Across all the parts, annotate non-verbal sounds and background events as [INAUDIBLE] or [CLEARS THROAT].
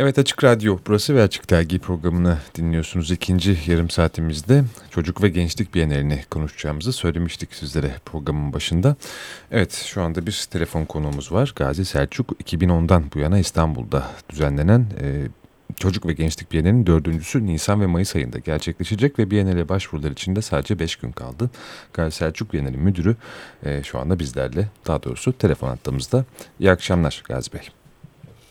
Evet Açık Radyo burası ve Açık Dergi programını dinliyorsunuz. İkinci yarım saatimizde çocuk ve gençlik bienalini konuşacağımızı söylemiştik sizlere programın başında. Evet şu anda bir telefon konuğumuz var. Gazi Selçuk 2010'dan bu yana İstanbul'da düzenlenen e, Çocuk ve Gençlik Bienali'nin dördüncüsü Nisan ve Mayıs ayında gerçekleşecek ve Bienal'e başvurular için de sadece beş gün kaldı. Gazi Selçuk Bienali müdürü e, şu anda bizlerle daha doğrusu telefon attığımızda. İyi akşamlar Gazi Bey.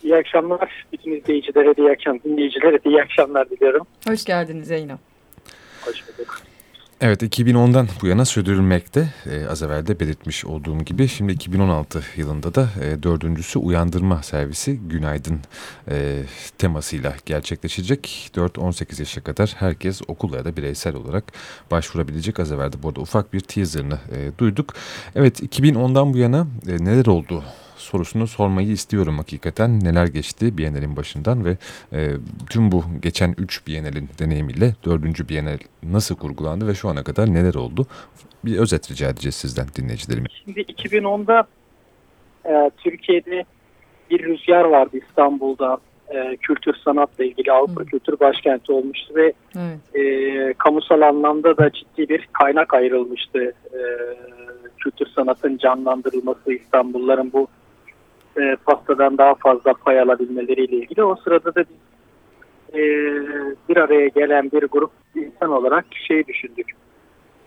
İyi akşamlar. Bütün izleyicilere iyi akşamlar, dinleyicilere de iyi akşamlar diliyorum. Hoş geldiniz yayına. Hoş bulduk. Evet 2010'dan bu yana sürdürülmekte e, az evvel de belirtmiş olduğum gibi şimdi 2016 yılında da e, dördüncüsü uyandırma servisi günaydın e, temasıyla gerçekleşecek. 4-18 yaşa kadar herkes okul ya da bireysel olarak başvurabilecek az evvel de burada ufak bir teaserını e, duyduk. Evet 2010'dan bu yana e, neler oldu sorusunu sormayı istiyorum hakikaten. Neler geçti Biennial'in başından ve e, tüm bu geçen 3 Biennial'in deneyimiyle 4. Biennial nasıl kurgulandı ve şu ana kadar neler oldu? Bir özet rica edeceğiz sizden dinleyicilerim. Şimdi 2010'da e, Türkiye'de bir rüzgar vardı İstanbul'da. E, kültür sanatla ilgili Avrupa Hı. Kültür Başkenti olmuştu ve evet. e, kamusal anlamda da ciddi bir kaynak ayrılmıştı. E, kültür sanatın canlandırılması İstanbulluların bu e, pastadan daha fazla pay alabilmeleriyle ilgili. O sırada da biz e, bir araya gelen bir grup insan olarak şey düşündük.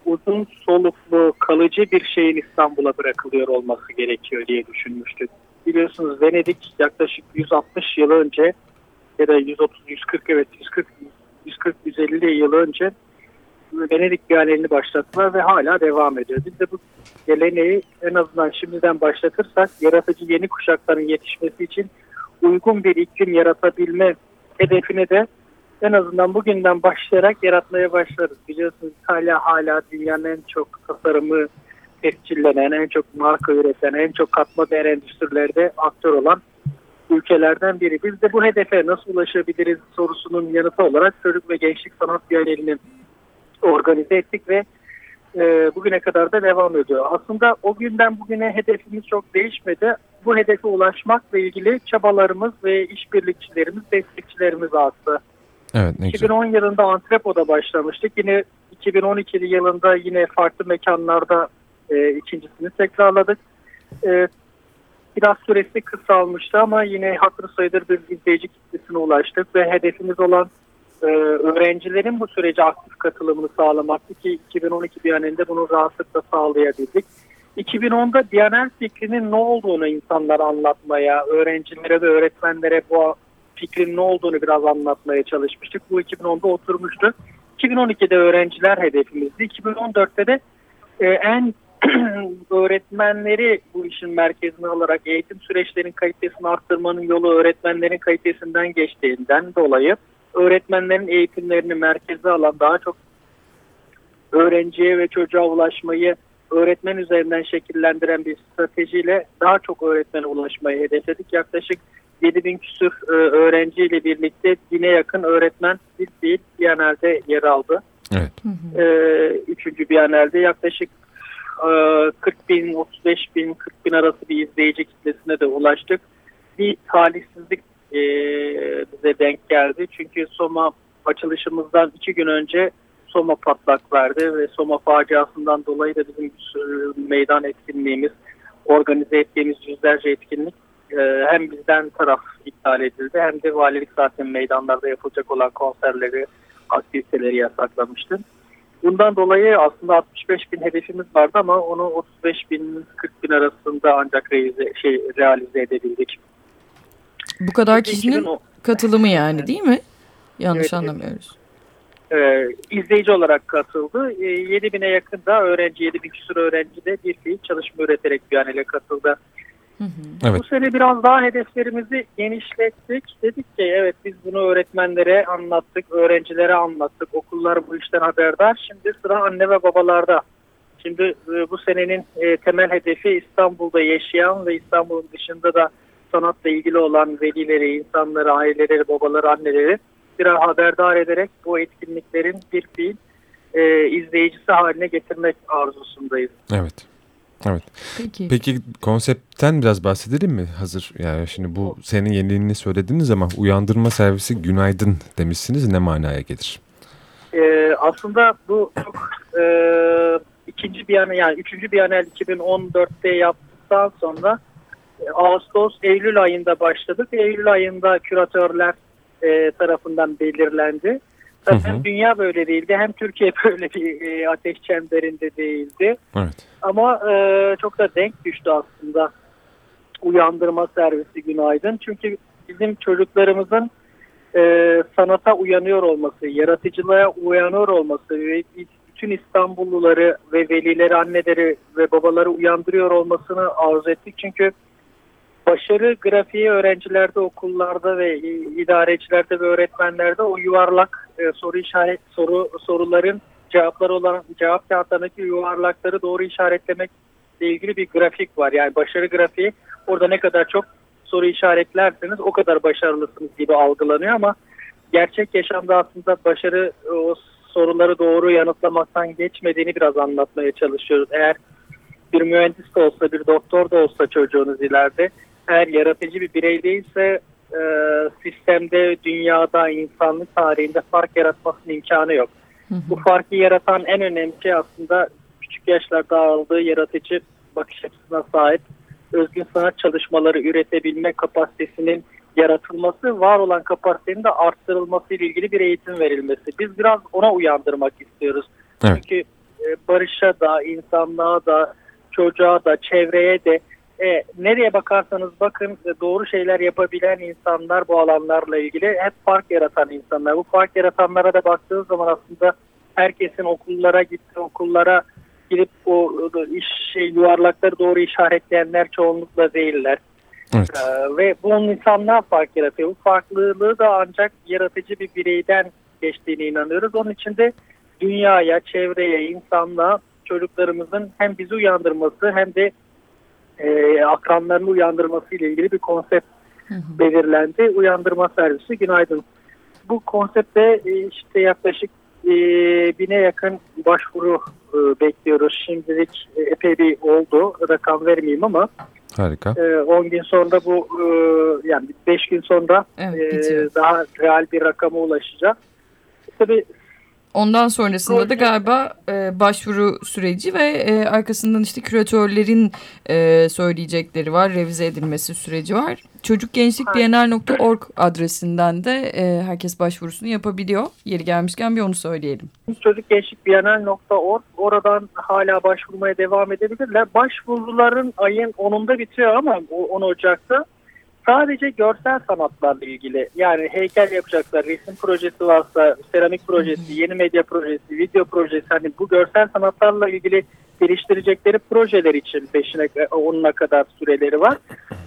Uzun soluklu kalıcı bir şeyin İstanbul'a bırakılıyor olması gerekiyor diye düşünmüştük. Biliyorsunuz Venedik yaklaşık 160 yıl önce ya da 130 140 evet 140 140 150 yıl önce Venedik Bienalini başlattılar ve hala devam ediyor. Biz de bu geleneği en azından şimdiden başlatırsak yaratıcı yeni kuşakların yetişmesi için uygun bir iklim yaratabilme hedefine de en azından bugünden başlayarak yaratmaya başlarız. Biliyorsunuz hala hala dünyanın en çok tasarımı tescillenen, en çok marka üreten, en çok katma değer endüstrilerde aktör olan ülkelerden biri. Biz de bu hedefe nasıl ulaşabiliriz sorusunun yanıtı olarak çocuk ve gençlik sanat bienalini organize ettik ve e, bugüne kadar da devam ediyor. Aslında o günden bugüne hedefimiz çok değişmedi. Bu hedefe ulaşmakla ilgili çabalarımız ve işbirlikçilerimiz, destekçilerimiz arttı. Evet, ne 2010 güzel. yılında Antrepo'da başlamıştık. Yine 2012 yılında yine farklı mekanlarda e, ikincisini tekrarladık. E, biraz süresi kısalmıştı ama yine hatırı sayılır bir izleyici kitlesine ulaştık ve hedefimiz olan e, öğrencilerin bu sürece aktif katılımını sağlamaktı ki 2012 Biyanet'inde bunu rahatlıkla sağlayabildik. 2010'da Diyanet fikrinin ne olduğunu insanlara anlatmaya, öğrencilere ve öğretmenlere bu fikrin ne olduğunu biraz anlatmaya çalışmıştık. Bu 2010'da oturmuştu. 2012'de öğrenciler hedefimizdi. 2014'te de e, en [CLEARS THROAT] öğretmenleri bu işin merkezine alarak eğitim süreçlerinin kalitesini arttırmanın yolu öğretmenlerin kalitesinden geçtiğinden dolayı öğretmenlerin eğitimlerini merkeze alan daha çok öğrenciye ve çocuğa ulaşmayı öğretmen üzerinden şekillendiren bir stratejiyle daha çok öğretmene ulaşmayı hedefledik. Yaklaşık 7 bin küsur e, öğrenciyle birlikte bine yakın öğretmen bir değil Biyanel'de yer aldı. Evet. E, üçüncü Biyanel'de yaklaşık e, 40 bin, 35 bin, 40 bin arası bir izleyici kitlesine de ulaştık. Bir talihsizlik e, bize denk geldi. Çünkü Soma açılışımızdan iki gün önce Soma patlak verdi ve Soma faciasından dolayı da bizim meydan etkinliğimiz, organize ettiğimiz yüzlerce etkinlik e, hem bizden taraf iptal edildi hem de valilik zaten meydanlarda yapılacak olan konserleri, aktiviteleri yasaklamıştı. Bundan dolayı aslında 65 bin hedefimiz vardı ama onu 35 bin 40 bin arasında ancak realize, şey, realize edebildik. Bu kadar kişinin katılımı yani değil mi? Yanlış evet, anlamıyoruz. Ee, izleyici olarak katıldı. Ee, 7 bine yakın da öğrenci, 7 bin küsur öğrenci de bir fiil çalışma üreterek Biyanel'e katıldı. Hı hı. Evet. Bu sene biraz daha hedeflerimizi genişlettik. Dedik ki evet biz bunu öğretmenlere anlattık, öğrencilere anlattık. Okullar bu işten haberdar. Şimdi sıra anne ve babalarda. Şimdi e, bu senenin e, temel hedefi İstanbul'da yaşayan ve İstanbul'un dışında da sanatla ilgili olan velileri, insanları, aileleri, babaları, anneleri biraz haberdar ederek bu etkinliklerin bir fiil e, izleyicisi haline getirmek arzusundayız. Evet. Evet. Peki. Peki konseptten biraz bahsedelim mi? Hazır yani şimdi bu senin yeniliğini söylediğiniz ama uyandırma servisi günaydın demişsiniz ne manaya gelir? Ee, aslında bu çok e, ikinci bir yana yani üçüncü bir yanel 2014'te yaptıktan sonra Ağustos Eylül ayında başladık. Eylül ayında küratörler e, tarafından belirlendi. Zaten hı hı. dünya böyle değildi. Hem Türkiye [LAUGHS] böyle bir e, ateş çemberinde değildi. Evet. Ama e, çok da denk düştü aslında uyandırma servisi günaydın. Çünkü bizim çocuklarımızın e, sanata uyanıyor olması, yaratıcılığa uyanıyor olması ve bütün İstanbulluları ve velileri, anneleri ve babaları uyandırıyor olmasını arzu ettik. Çünkü başarı grafiği öğrencilerde, okullarda ve idarecilerde ve öğretmenlerde o yuvarlak e, soru işaret soru soruların cevapları olan cevap kağıtlarındaki yuvarlakları doğru işaretlemekle ilgili bir grafik var. Yani başarı grafiği orada ne kadar çok soru işaretlerseniz o kadar başarılısınız gibi algılanıyor ama gerçek yaşamda aslında başarı o soruları doğru yanıtlamaktan geçmediğini biraz anlatmaya çalışıyoruz. Eğer bir mühendis de olsa, bir doktor da olsa çocuğunuz ileride eğer yaratıcı bir birey değilse e, sistemde, dünyada, insanlık tarihinde fark yaratmasının imkanı yok. Hı hı. Bu farkı yaratan en önemli şey aslında küçük yaşlarda aldığı yaratıcı bakış açısına sahip özgün sanat çalışmaları üretebilme kapasitesinin yaratılması, var olan kapasitenin de arttırılması ile ilgili bir eğitim verilmesi. Biz biraz ona uyandırmak istiyoruz. Evet. Çünkü e, barışa da, insanlığa da, çocuğa da, çevreye de e, nereye bakarsanız bakın e, doğru şeyler yapabilen insanlar bu alanlarla ilgili hep fark yaratan insanlar. Bu fark yaratanlara da baktığınız zaman aslında herkesin okullara gitti, okullara gidip o iş şey, yuvarlakları doğru işaretleyenler çoğunlukla değiller. Evet. Ee, ve bunun insanlığa fark yaratıyor. Bu farklılığı da ancak yaratıcı bir bireyden geçtiğine inanıyoruz. Onun için de dünyaya, çevreye, insanlığa çocuklarımızın hem bizi uyandırması hem de e, akranlarını uyandırması ile ilgili bir konsept hı hı. belirlendi. Uyandırma servisi günaydın. Bu konsepte e, işte yaklaşık e, bine yakın başvuru e, bekliyoruz. Şimdilik e, epey bir oldu. Rakam vermeyeyim ama Harika. 10 e, gün sonra bu e, yani 5 gün sonra evet, e, daha real bir rakama ulaşacak. Tabii Ondan sonrasında da galiba e, başvuru süreci ve e, arkasından işte küratörlerin e, söyleyecekleri var, revize edilmesi süreci var. Çocukgençlikbienal.org adresinden de e, herkes başvurusunu yapabiliyor. Yeri gelmişken bir onu söyleyelim. Çocukgençlikbienal.org oradan hala başvurmaya devam edebilirler. Başvuruların ayın 10'unda bitiyor ama 10 Ocak'ta Sadece görsel sanatlarla ilgili yani heykel yapacaklar, resim projesi varsa, seramik projesi, yeni medya projesi, video projesi hani bu görsel sanatlarla ilgili geliştirecekleri projeler için 5'ine 10'una kadar süreleri var.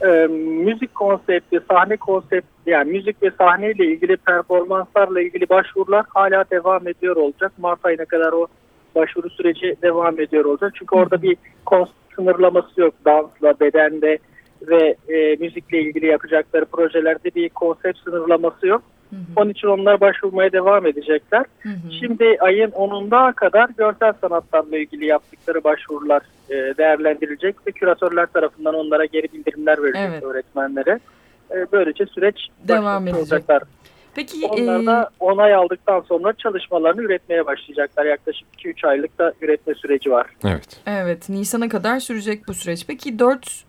Ee, müzik konsepti, sahne konsepti yani müzik ve sahne ile ilgili performanslarla ilgili başvurular hala devam ediyor olacak. Mart ayına kadar o başvuru süreci devam ediyor olacak. Çünkü orada bir sınırlaması yok dansla, bedende, ve e, müzikle ilgili yapacakları projelerde bir konsept sınırlaması yok. Hı hı. Onun için onlar başvurmaya devam edecekler. Hı hı. Şimdi ayın 10'unda kadar görsel sanatlarla ilgili yaptıkları başvurular e, değerlendirilecek ve küratörler tarafından onlara geri bildirimler verilecek evet. öğretmenlere. E, böylece süreç devam edecek. Olacaklar. Peki Onlar da onay aldıktan sonra çalışmalarını üretmeye başlayacaklar. Yaklaşık 2-3 aylık da üretme süreci var. Evet. Evet. Nisan'a kadar sürecek bu süreç. Peki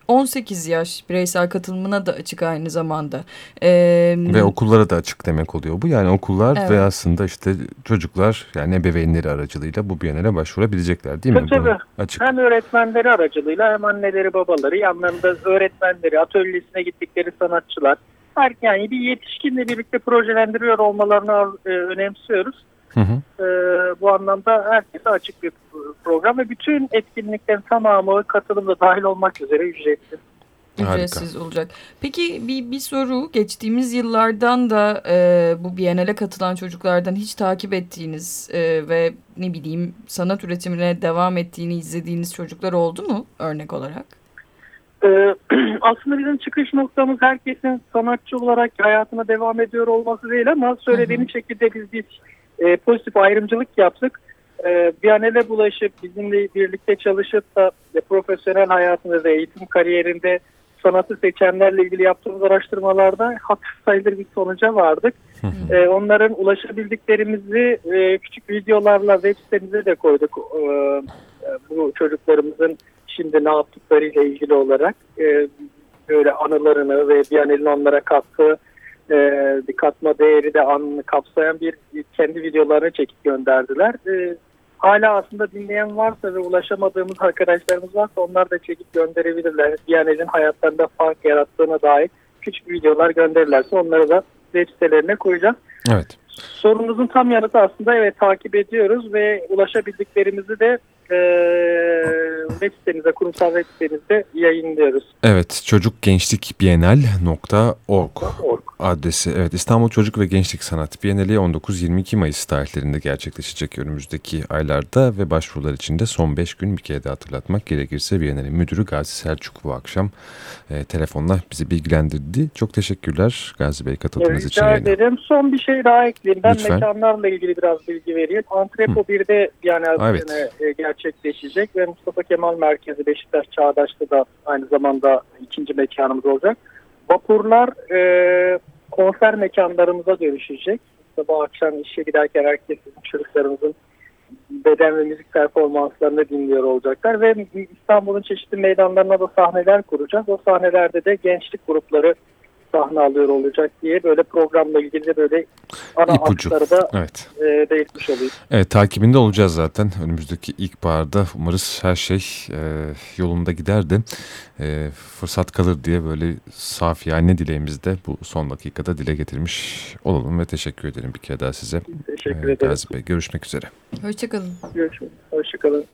4-18 yaş bireysel katılımına da açık aynı zamanda. Ee, ve okullara da açık demek oluyor bu. Yani okullar evet. ve aslında işte çocuklar yani ebeveynleri aracılığıyla bu bienale başvurabilecekler değil mi? Tabii. Açık. Hem öğretmenleri aracılığıyla hem anneleri babaları yanlarında öğretmenleri atölyesine gittikleri sanatçılar her yani bir yetişkinle birlikte projelendiriyor olmalarını e, önemsiyoruz. Hı hı. E, bu anlamda herkese açık bir program ve bütün etkinliklerin tamamı katılımda dahil olmak üzere ücretsiz. Ücretsiz Harika. olacak. Peki bir, bir soru geçtiğimiz yıllardan da e, bu Biennale katılan çocuklardan hiç takip ettiğiniz e, ve ne bileyim sanat üretimine devam ettiğini izlediğiniz çocuklar oldu mu örnek olarak? Ee, [CLEARS THROAT] aslında bizim çıkış noktamız herkesin sanatçı olarak hayatına devam ediyor olması değil ama söylediğiniz hı hı. şekilde biz bir e, pozitif ayrımcılık yaptık. e, Biyanel'e bulaşıp bizimle birlikte çalışıp da e, profesyonel hayatında ve eğitim kariyerinde sanatı seçenlerle ilgili yaptığımız araştırmalarda hafif sayılır bir sonuca vardık. E, onların ulaşabildiklerimizi e, küçük videolarla web sitemize de koyduk. E, bu çocuklarımızın şimdi ne yaptıklarıyla ilgili olarak e, böyle anılarını ve Biyanel'in onlara kattığı e, bir katma değeri de an, kapsayan bir kendi videolarını çekip gönderdiler. E, hala aslında dinleyen varsa ve ulaşamadığımız arkadaşlarımız varsa onlar da çekip gönderebilirler. Biyanel'in hayatlarında fark yarattığına dair küçük videolar gönderirlerse onları da web sitelerine koyacağım. Evet. Sorunuzun tam yanıtı aslında evet takip ediyoruz ve ulaşabildiklerimizi de e, web sitemizde, kurumsal web sitemizde yayınlıyoruz. Evet, çocukgençlikbienal.org adresi. Evet, İstanbul Çocuk ve Gençlik Sanat Bienali 19-22 Mayıs tarihlerinde gerçekleşecek önümüzdeki aylarda ve başvurular için de son 5 gün bir kere de hatırlatmak gerekirse Bienali Müdürü Gazi Selçuk bu akşam e, telefonla bizi bilgilendirdi. Çok teşekkürler Gazi Bey katıldığınız Rica için. Rica ederim. Son bir şey daha ekleyeyim. Ben Lütfen. mekanlarla ilgili biraz bilgi vereyim. Antrepo 1'de yani Evet. e, gerçekleşecek ve Mustafa Kemal Merkezi Beşiktaş Çağdaş'ta da aynı zamanda ikinci mekanımız olacak. Vapurlar e, konser mekanlarımıza dönüşecek. Sabah akşam işe giderken herkes çocuklarımızın beden ve müzik performanslarını dinliyor olacaklar ve İstanbul'un çeşitli meydanlarına da sahneler kuracağız. O sahnelerde de gençlik grupları sahne alıyor olacak diye böyle programla ilgili de böyle ana İpucu. hatları da Evet. e, belirtmiş olayım. Evet takibinde olacağız zaten. Önümüzdeki ilkbaharda umarız her şey e, yolunda gider de e, fırsat kalır diye böyle saf yani dileğimizi de bu son dakikada dile getirmiş olalım ve teşekkür ederim bir kere daha size. Teşekkür e, ederim. Gazi Bey. Görüşmek üzere. Hoşçakalın. Görüşmek üzere. Hoşçakalın.